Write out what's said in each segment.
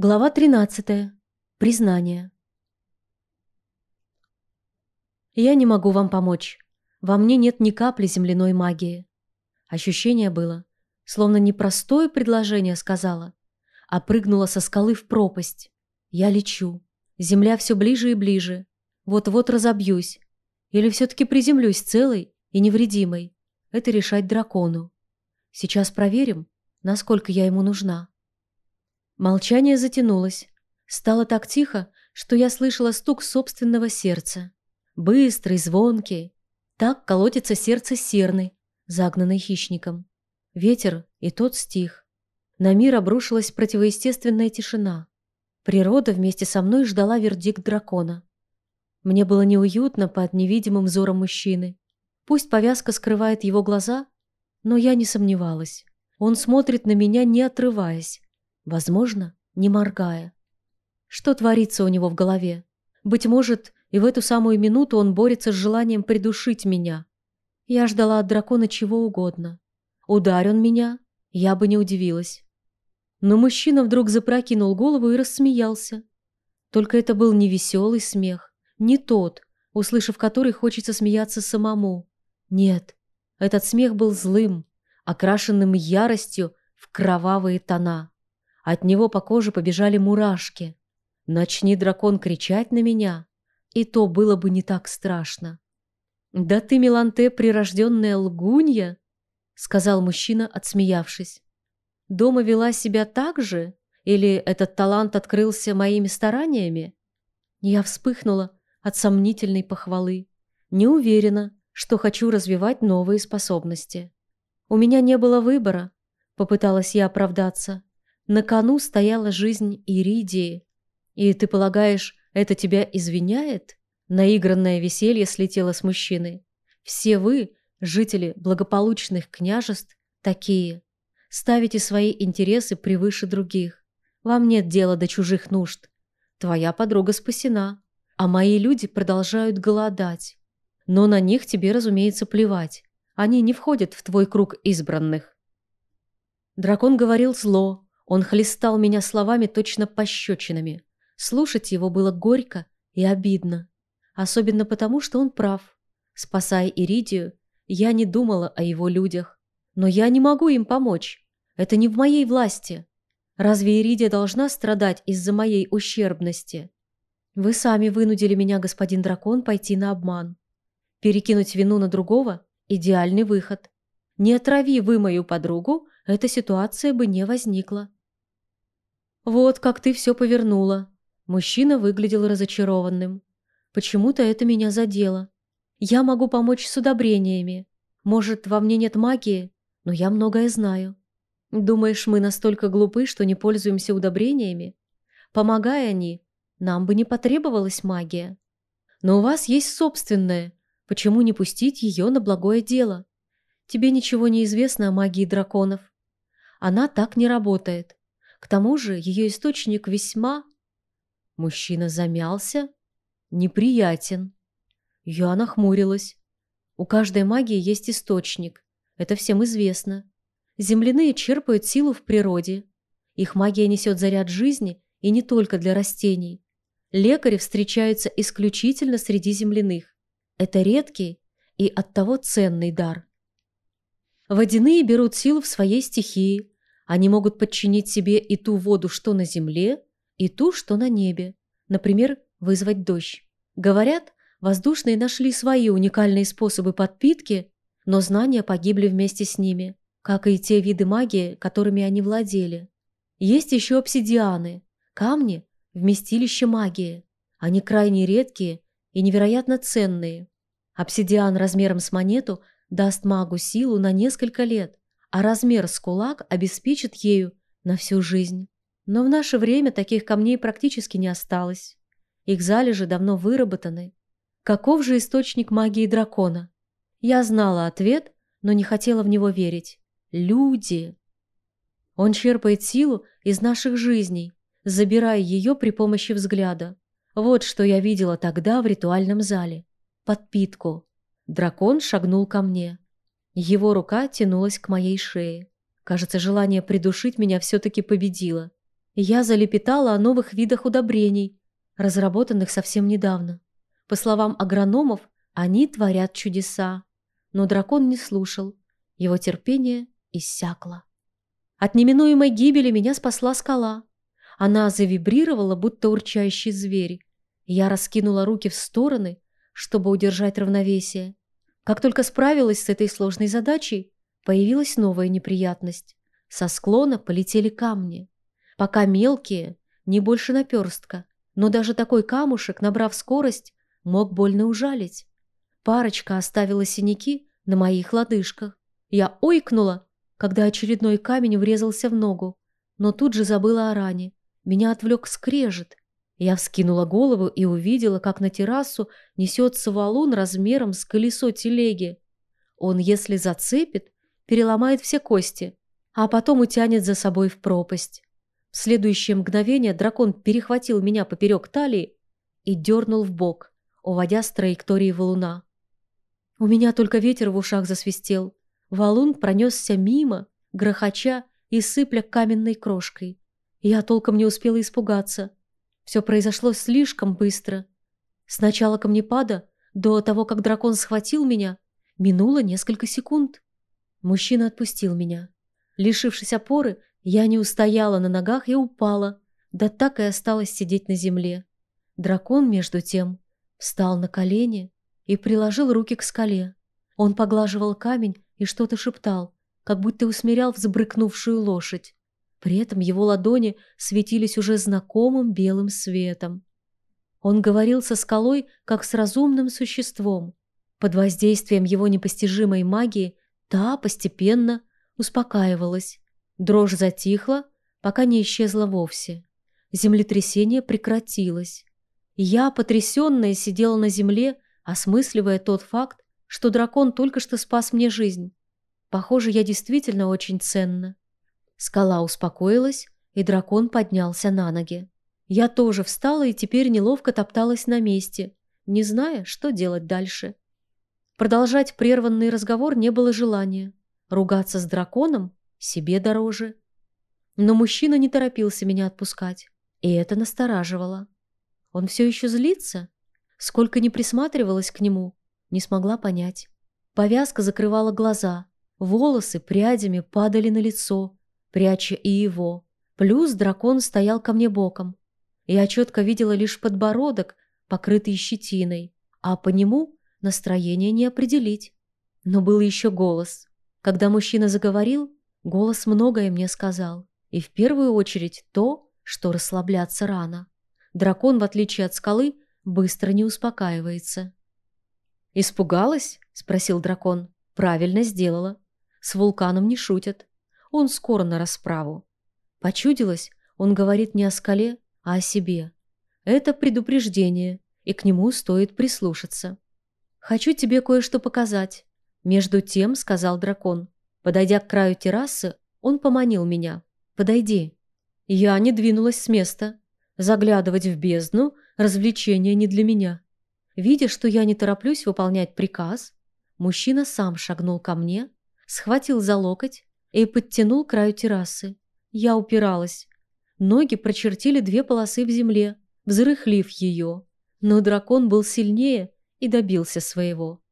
Глава 13. Признание. Я не могу вам помочь. Во мне нет ни капли земляной магии. Ощущение было, словно не простое предложение сказала, а прыгнула со скалы в пропасть. Я лечу. Земля все ближе и ближе. Вот-вот разобьюсь. Или все-таки приземлюсь целой и невредимой. Это решать дракону. Сейчас проверим, насколько я ему нужна. Молчание затянулось. Стало так тихо, что я слышала стук собственного сердца. Быстрый, звонкий. Так колотится сердце серны, загнанной хищником. Ветер и тот стих. На мир обрушилась противоестественная тишина. Природа вместе со мной ждала вердикт дракона. Мне было неуютно под невидимым взором мужчины. Пусть повязка скрывает его глаза, но я не сомневалась. Он смотрит на меня, не отрываясь, Возможно, не моргая. Что творится у него в голове? Быть может, и в эту самую минуту он борется с желанием придушить меня. Я ждала от дракона чего угодно. Ударь он меня, я бы не удивилась. Но мужчина вдруг запрокинул голову и рассмеялся. Только это был не веселый смех, не тот, услышав который хочется смеяться самому. Нет, этот смех был злым, окрашенным яростью в кровавые тона. От него по коже побежали мурашки. Начни дракон кричать на меня, и то было бы не так страшно. «Да ты, Миланте, прирожденная лгунья!» — сказал мужчина, отсмеявшись. «Дома вела себя так же? Или этот талант открылся моими стараниями?» Я вспыхнула от сомнительной похвалы. Не уверена, что хочу развивать новые способности. У меня не было выбора, попыталась я оправдаться. На кону стояла жизнь Иридии. И ты полагаешь, это тебя извиняет? Наигранное веселье слетело с мужчины. Все вы, жители благополучных княжеств, такие. Ставите свои интересы превыше других. Вам нет дела до чужих нужд. Твоя подруга спасена, а мои люди продолжают голодать. Но на них тебе, разумеется, плевать. Они не входят в твой круг избранных. Дракон говорил зло, он хлестал меня словами точно пощечинами. Слушать его было горько и обидно. Особенно потому, что он прав. Спасая Иридию, я не думала о его людях. Но я не могу им помочь. Это не в моей власти. Разве Иридия должна страдать из-за моей ущербности? Вы сами вынудили меня, господин дракон, пойти на обман. Перекинуть вину на другого – идеальный выход. Не отрави вы мою подругу, эта ситуация бы не возникла. «Вот как ты все повернула». Мужчина выглядел разочарованным. «Почему-то это меня задело. Я могу помочь с удобрениями. Может, во мне нет магии, но я многое знаю. Думаешь, мы настолько глупы, что не пользуемся удобрениями? Помогая они, нам бы не потребовалась магия. Но у вас есть собственная. Почему не пустить ее на благое дело? Тебе ничего не известно о магии драконов. Она так не работает. К тому же ее источник весьма... Мужчина замялся. Неприятен. Я нахмурилась. У каждой магии есть источник. Это всем известно. Земляные черпают силу в природе. Их магия несет заряд жизни и не только для растений. Лекари встречаются исключительно среди земляных. Это редкий и оттого ценный дар. Водяные берут силу в своей стихии, они могут подчинить себе и ту воду, что на земле, и ту, что на небе. Например, вызвать дождь. Говорят, воздушные нашли свои уникальные способы подпитки, но знания погибли вместе с ними, как и те виды магии, которыми они владели. Есть еще обсидианы, камни, вместилище магии. Они крайне редкие и невероятно ценные. Обсидиан размером с монету даст магу силу на несколько лет, а размер с кулак обеспечит ею на всю жизнь. Но в наше время таких камней практически не осталось. Их залежи давно выработаны. Каков же источник магии дракона? Я знала ответ, но не хотела в него верить. Люди. Он черпает силу из наших жизней, забирая ее при помощи взгляда. Вот что я видела тогда в ритуальном зале. Подпитку. Дракон шагнул ко мне. Его рука тянулась к моей шее. Кажется, желание придушить меня все-таки победило. Я залепетала о новых видах удобрений, разработанных совсем недавно. По словам агрономов, они творят чудеса. Но дракон не слушал. Его терпение иссякло. От неминуемой гибели меня спасла скала. Она завибрировала, будто урчащий зверь. Я раскинула руки в стороны, чтобы удержать равновесие. Как только справилась с этой сложной задачей, появилась новая неприятность. Со склона полетели камни. Пока мелкие, не больше наперстка, но даже такой камушек, набрав скорость, мог больно ужалить. Парочка оставила синяки на моих лодыжках. Я ойкнула, когда очередной камень врезался в ногу, но тут же забыла о ране. Меня отвлек скрежет. Я вскинула голову и увидела, как на террасу несется валун размером с колесо телеги. Он, если зацепит, переломает все кости, а потом утянет за собой в пропасть. В следующее мгновение дракон перехватил меня поперек талии и дернул в бок, уводя с траектории валуна. У меня только ветер в ушах засвистел. Валун пронесся мимо, грохоча и сыпля каменной крошкой. Я толком не успела испугаться. Все произошло слишком быстро. С начала камнепада до того, как дракон схватил меня, минуло несколько секунд. Мужчина отпустил меня. Лишившись опоры, я не устояла на ногах и упала, да так и осталась сидеть на земле. Дракон, между тем, встал на колени и приложил руки к скале. Он поглаживал камень и что-то шептал, как будто усмирял взбрыкнувшую лошадь. При этом его ладони светились уже знакомым белым светом. Он говорил со скалой, как с разумным существом. Под воздействием его непостижимой магии та постепенно успокаивалась. Дрожь затихла, пока не исчезла вовсе. Землетрясение прекратилось. Я, потрясенная, сидела на земле, осмысливая тот факт, что дракон только что спас мне жизнь. Похоже, я действительно очень ценна. Скала успокоилась, и дракон поднялся на ноги. Я тоже встала и теперь неловко топталась на месте, не зная, что делать дальше. Продолжать прерванный разговор не было желания. Ругаться с драконом себе дороже. Но мужчина не торопился меня отпускать, и это настораживало. Он все еще злится? Сколько не присматривалась к нему, не смогла понять. Повязка закрывала глаза, волосы прядями падали на лицо, пряча и его. Плюс дракон стоял ко мне боком. Я четко видела лишь подбородок, покрытый щетиной, а по нему настроение не определить. Но был еще голос. Когда мужчина заговорил, голос многое мне сказал. И в первую очередь то, что расслабляться рано. Дракон, в отличие от скалы, быстро не успокаивается. «Испугалась?» — спросил дракон. «Правильно сделала. С вулканом не шутят. Он скоро на расправу. Почудилось, он говорит не о скале, а о себе. Это предупреждение, и к нему стоит прислушаться. «Хочу тебе кое-что показать». Между тем, сказал дракон. Подойдя к краю террасы, он поманил меня. «Подойди». Я не двинулась с места. Заглядывать в бездну – развлечение не для меня. Видя, что я не тороплюсь выполнять приказ, мужчина сам шагнул ко мне, схватил за локоть и подтянул к краю террасы. Я упиралась. Ноги прочертили две полосы в земле, взрыхлив ее. Но дракон был сильнее и добился своего.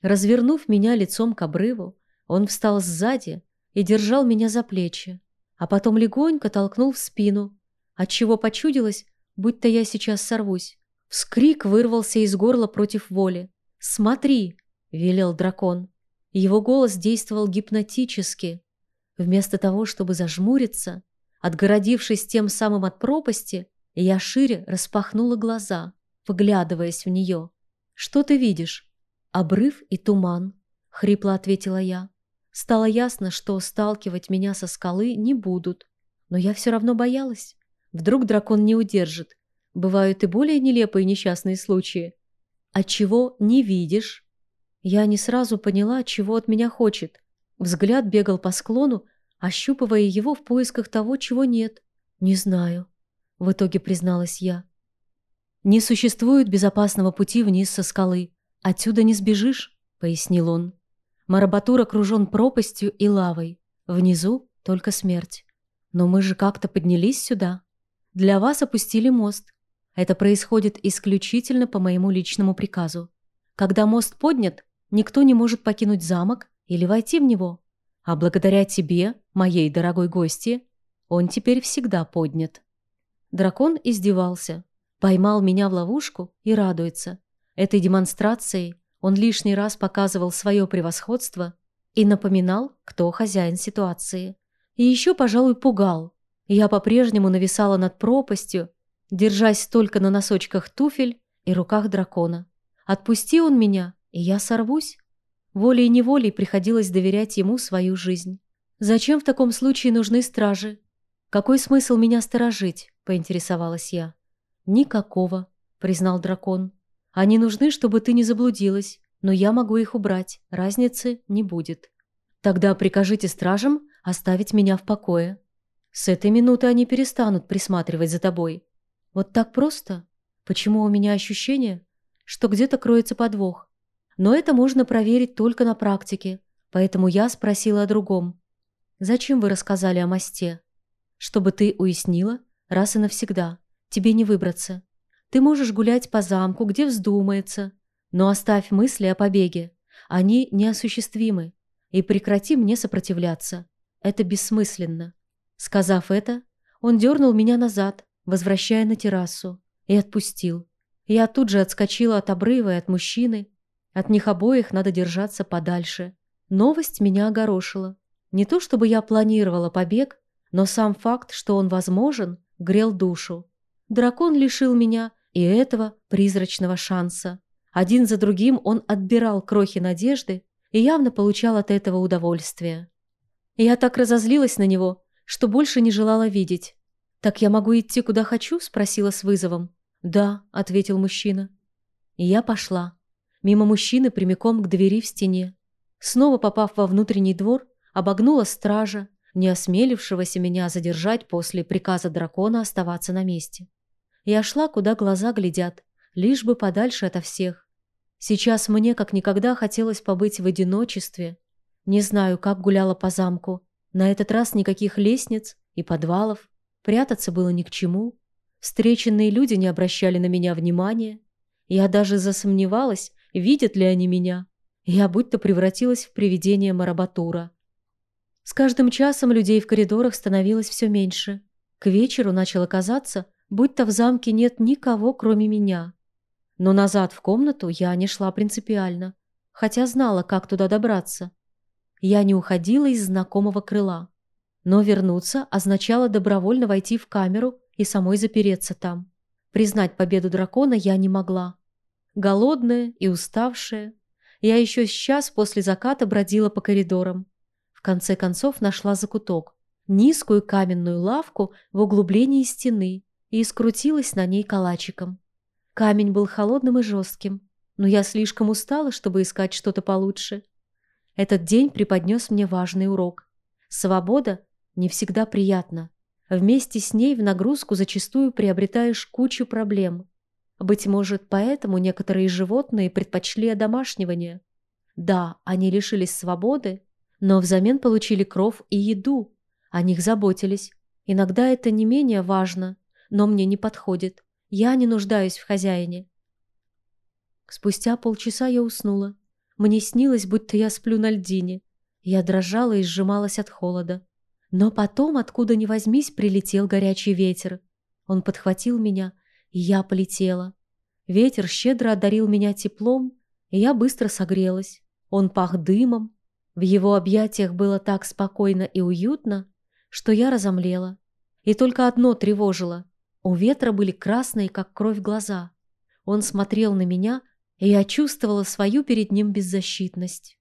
Развернув меня лицом к обрыву, он встал сзади и держал меня за плечи, а потом легонько толкнул в спину, отчего почудилось, будто я сейчас сорвусь. Вскрик вырвался из горла против воли. «Смотри!» — велел дракон. Его голос действовал гипнотически, Вместо того, чтобы зажмуриться, отгородившись тем самым от пропасти, я шире распахнула глаза, вглядываясь в нее. «Что ты видишь?» «Обрыв и туман», — хрипло ответила я. Стало ясно, что сталкивать меня со скалы не будут, но я все равно боялась. Вдруг дракон не удержит. Бывают и более нелепые несчастные случаи. А чего не видишь? Я не сразу поняла, чего от меня хочет. Взгляд бегал по склону, ощупывая его в поисках того, чего нет. «Не знаю», — в итоге призналась я. «Не существует безопасного пути вниз со скалы. Отсюда не сбежишь», — пояснил он. «Марабатур окружен пропастью и лавой. Внизу только смерть. Но мы же как-то поднялись сюда. Для вас опустили мост. Это происходит исключительно по моему личному приказу. Когда мост поднят, никто не может покинуть замок или войти в него. А благодаря тебе, моей дорогой гости, он теперь всегда поднят. Дракон издевался, поймал меня в ловушку и радуется. Этой демонстрацией он лишний раз показывал свое превосходство и напоминал, кто хозяин ситуации. И еще, пожалуй, пугал. Я по-прежнему нависала над пропастью, держась только на носочках туфель и руках дракона. Отпусти он меня, и я сорвусь. Волей-неволей приходилось доверять ему свою жизнь. Зачем в таком случае нужны стражи? Какой смысл меня сторожить? Поинтересовалась я. Никакого, признал дракон. Они нужны, чтобы ты не заблудилась, но я могу их убрать, разницы не будет. Тогда прикажите стражам оставить меня в покое. С этой минуты они перестанут присматривать за тобой. Вот так просто? Почему у меня ощущение, что где-то кроется подвох? Но это можно проверить только на практике, поэтому я спросила о другом. Зачем вы рассказали о мосте? Чтобы ты уяснила, раз и навсегда, тебе не выбраться. Ты можешь гулять по замку, где вздумается, но оставь мысли о побеге. Они неосуществимы. И прекрати мне сопротивляться. Это бессмысленно. Сказав это, он дернул меня назад, возвращая на террасу, и отпустил. Я тут же отскочила от обрыва и от мужчины. От них обоих надо держаться подальше. Новость меня огорошила. Не то чтобы я планировала побег, но сам факт, что он возможен, грел душу. Дракон лишил меня и этого призрачного шанса. Один за другим он отбирал крохи надежды и явно получал от этого удовольствие. Я так разозлилась на него, что больше не желала видеть. «Так я могу идти куда хочу?» – спросила с вызовом. «Да», – ответил мужчина. И я пошла. Мимо мужчины прямиком к двери в стене. Снова попав во внутренний двор, обогнула стража, не осмелившегося меня задержать после приказа дракона оставаться на месте. Я шла, куда глаза глядят, лишь бы подальше ото всех. Сейчас мне как никогда хотелось побыть в одиночестве. Не знаю, как гуляла по замку. На этот раз никаких лестниц и подвалов. Прятаться было ни к чему. Встреченные люди не обращали на меня внимания. Я даже засомневалась, видят ли они меня. Я будто превратилась в привидение Марабатура. С каждым часом людей в коридорах становилось все меньше. К вечеру начало казаться, будто в замке нет никого, кроме меня. Но назад в комнату я не шла принципиально, хотя знала, как туда добраться. Я не уходила из знакомого крыла. Но вернуться означало добровольно войти в камеру и самой запереться там. Признать победу дракона я не могла. Голодная и уставшая, я еще сейчас после заката бродила по коридорам. В конце концов нашла закуток, низкую каменную лавку в углублении стены, и скрутилась на ней калачиком. Камень был холодным и жестким, но я слишком устала, чтобы искать что-то получше. Этот день преподнес мне важный урок. Свобода не всегда приятна. Вместе с ней в нагрузку зачастую приобретаешь кучу проблем. Быть может, поэтому некоторые животные предпочли одомашнивание. Да, они лишились свободы, но взамен получили кров и еду. О них заботились. Иногда это не менее важно, но мне не подходит. Я не нуждаюсь в хозяине. Спустя полчаса я уснула. Мне снилось, будто я сплю на льдине. Я дрожала и сжималась от холода. Но потом, откуда ни возьмись, прилетел горячий ветер. Он подхватил меня, и я полетела. Ветер щедро одарил меня теплом, и я быстро согрелась. Он пах дымом. В его объятиях было так спокойно и уютно, что я разомлела. И только одно тревожило. У ветра были красные, как кровь, глаза. Он смотрел на меня, и я чувствовала свою перед ним беззащитность.